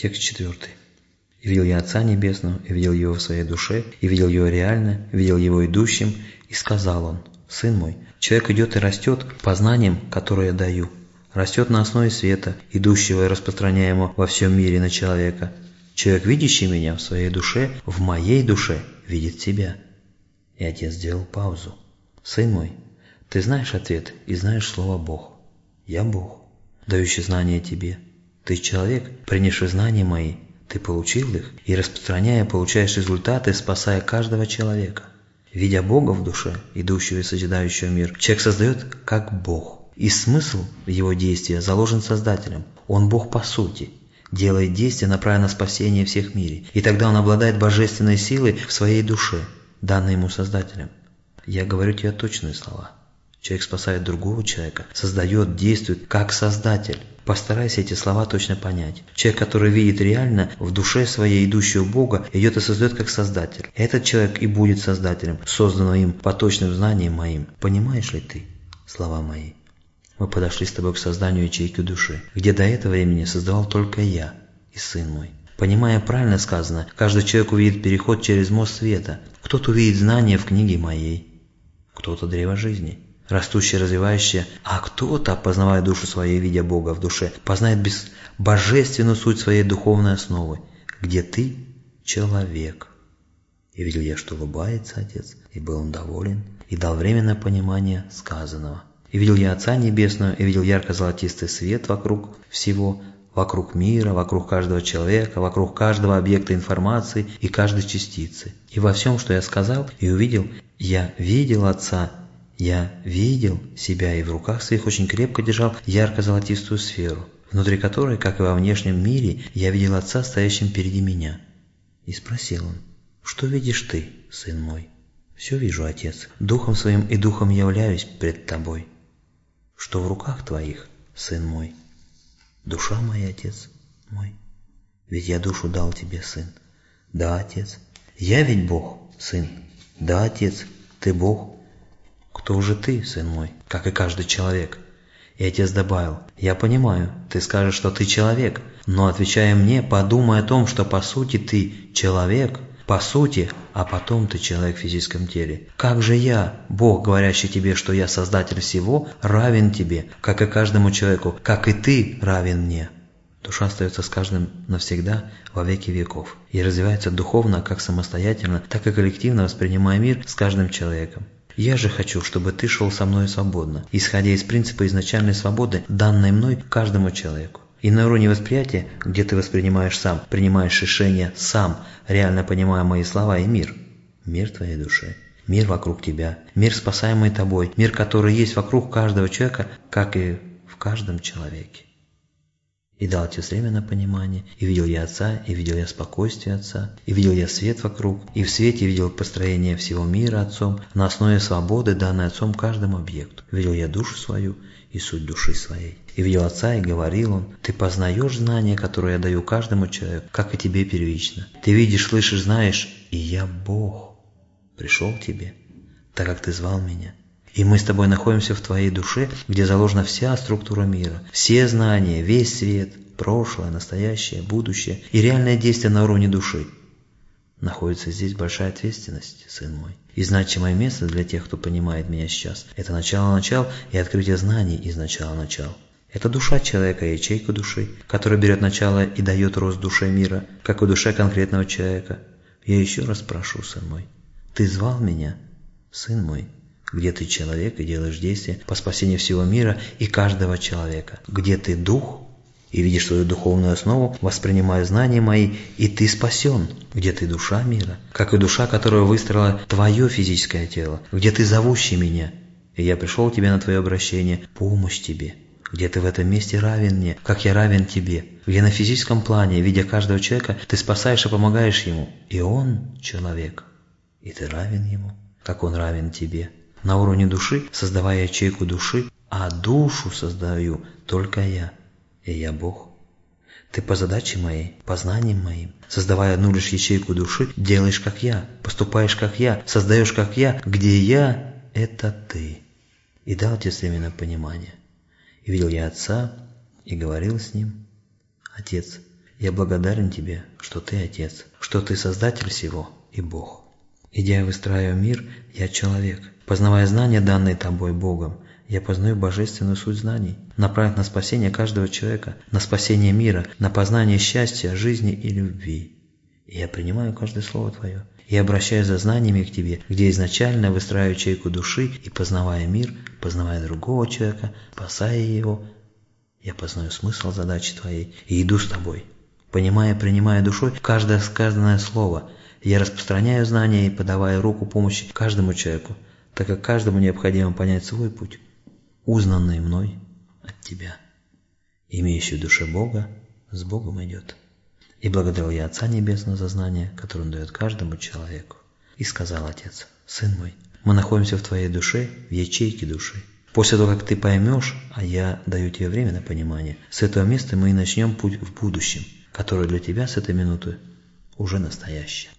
Текст четвертый. «И видел я Отца Небесного, и видел Его в своей душе, и видел Его реально, видел Его идущим, и сказал Он, Сын мой, человек идет и растет познанием, которое я даю, растет на основе света, идущего и распространяемого во всем мире на человека. Человек, видящий меня в своей душе, в моей душе, видит себя». И Отец сделал паузу. «Сын мой, ты знаешь ответ и знаешь слово Бог. Я Бог, дающий знания тебе. Ты человек, принявший знания мои, ты получил их и, распространяя, получаешь результаты, спасая каждого человека. Видя Бога в душе, идущего и созидающего мир, человек создает как Бог. И смысл его действия заложен Создателем. Он Бог по сути, делает действия, направленное на спасение всех в мире. И тогда он обладает божественной силой в своей душе, данной ему Создателем. Я говорю тебе точные слова. Человек спасает другого человека, создает, действует как Создатель. Постарайся эти слова точно понять. Человек, который видит реально в душе своей идущего Бога, идет и создает как Создатель. Этот человек и будет Создателем, созданного им по точным знаниям моим. Понимаешь ли ты слова мои? Мы подошли с тобой к созданию ячейки души, где до этого времени создавал только я и Сын мой. Понимая правильно сказано, каждый человек увидит переход через мост света. Кто-то увидит знания в книге моей, кто-то древо жизни растущее, развивающее, а кто-то, познавая душу своей, видя Бога в душе, познает без божественную суть своей духовной основы, где ты – человек. И видел я, что улыбается Отец, и был он доволен, и дал временное понимание сказанного. И видел я Отца Небесного, и видел ярко-золотистый свет вокруг всего, вокруг мира, вокруг каждого человека, вокруг каждого объекта информации и каждой частицы. И во всем, что я сказал и увидел, я видел Отца я видел себя и в руках своих очень крепко держал ярко-золотистую сферу, внутри которой, как и во внешнем мире, я видел Отца, стоящим впереди меня. И спросил он, «Что видишь ты, сын мой?» «Все вижу, Отец. Духом своим и духом являюсь пред тобой». «Что в руках твоих, сын мой?» «Душа моя, Отец мой. Ведь я душу дал тебе, сын». «Да, Отец». «Я ведь Бог, сын». «Да, Отец, ты Бог». «Кто же ты, сын мой?» «Как и каждый человек». И отец добавил, «Я понимаю, ты скажешь, что ты человек, но отвечая мне, подумай о том, что по сути ты человек, по сути, а потом ты человек в физическом теле. Как же я, Бог, говорящий тебе, что я создатель всего, равен тебе, как и каждому человеку, как и ты равен мне?» Душа остается с каждым навсегда во веки веков и развивается духовно как самостоятельно, так и коллективно воспринимая мир с каждым человеком. Я же хочу, чтобы ты шел со мной свободно, исходя из принципа изначальной свободы, данной мной каждому человеку. И на уровне восприятия, где ты воспринимаешь сам, принимаешь решения сам, реально понимая мои слова и мир. Мир твоей души. Мир вокруг тебя. Мир, спасаемый тобой. Мир, который есть вокруг каждого человека, как и в каждом человеке. И дал Отец время на понимание, и видел я Отца, и видел я спокойствие Отца, и видел я свет вокруг, и в свете видел построение всего мира Отцом на основе свободы, данной Отцом каждому объекту. Видел я душу свою и суть души своей. И видел Отца, и говорил Он, «Ты познаешь знания, которые я даю каждому человеку, как и тебе первично. Ты видишь, слышишь, знаешь, и я Бог. Пришел к тебе, так как ты звал меня». И мы с тобой находимся в твоей душе, где заложена вся структура мира, все знания, весь свет, прошлое, настоящее, будущее и реальное действие на уровне души. Находится здесь большая ответственность, сын мой. И значимое место для тех, кто понимает меня сейчас, это начало начал и открытие знаний из начала начал. Это душа человека, ячейка души, которая берет начало и дает рост душе мира, как и душе конкретного человека. Я еще раз прошу, сын мой, ты звал меня, сын мой, где ты человек и делаешь действия по спасению всего мира и каждого человека, где ты дух и видишь свою духовную основу, воспринимая знания мои, и ты спасен, где ты душа мира, как и душа, которая выстроила твое физическое тело, где ты зовущий меня, и я пришел к тебе на твое обращение, помощь тебе, где ты в этом месте равен мне, как я равен тебе, где на физическом плане, видя каждого человека, ты спасаешь и помогаешь ему, и он человек, и ты равен ему, как он равен тебе на уровне души, создавая ячейку души, а душу создаю только я, и я Бог. Ты по задаче моей, по знаниям моим, создавая одну лишь ячейку души, делаешь как я, поступаешь как я, создаешь как я, где я – это ты. И дал тебе временно понимание. И видел я Отца, и говорил с Ним. Отец, Я благодарен Тебе, что Ты Отец, что Ты Создатель всего и Бог. Идя выстраивая мир, я человек. Познавая знания, данные Тобой Богом, я познаю божественную суть знаний, направив на спасение каждого человека, на спасение мира, на познание счастья, жизни и любви. И я принимаю каждое слово Твое, и обращаюсь за знаниями к Тебе, где изначально выстраиваю чайку души и, познавая мир, познавая другого человека, спасая его, я познаю смысл задачи Твоей и иду с Тобой. Понимая, принимая душой каждое сказанное слово, я распространяю знания и подавая руку помощи каждому человеку, так как каждому необходимо понять свой путь, узнанный мной от Тебя. Имеющий душе Бога, с Богом идет. И благодарил я Отца Небесного за знание, которое Он дает каждому человеку. И сказал Отец, Сын мой, мы находимся в Твоей душе, в ячейке души. После того, как Ты поймешь, а я даю Тебе время на понимание, с этого места мы и начнем путь в будущем, который для Тебя с этой минуты уже настоящее.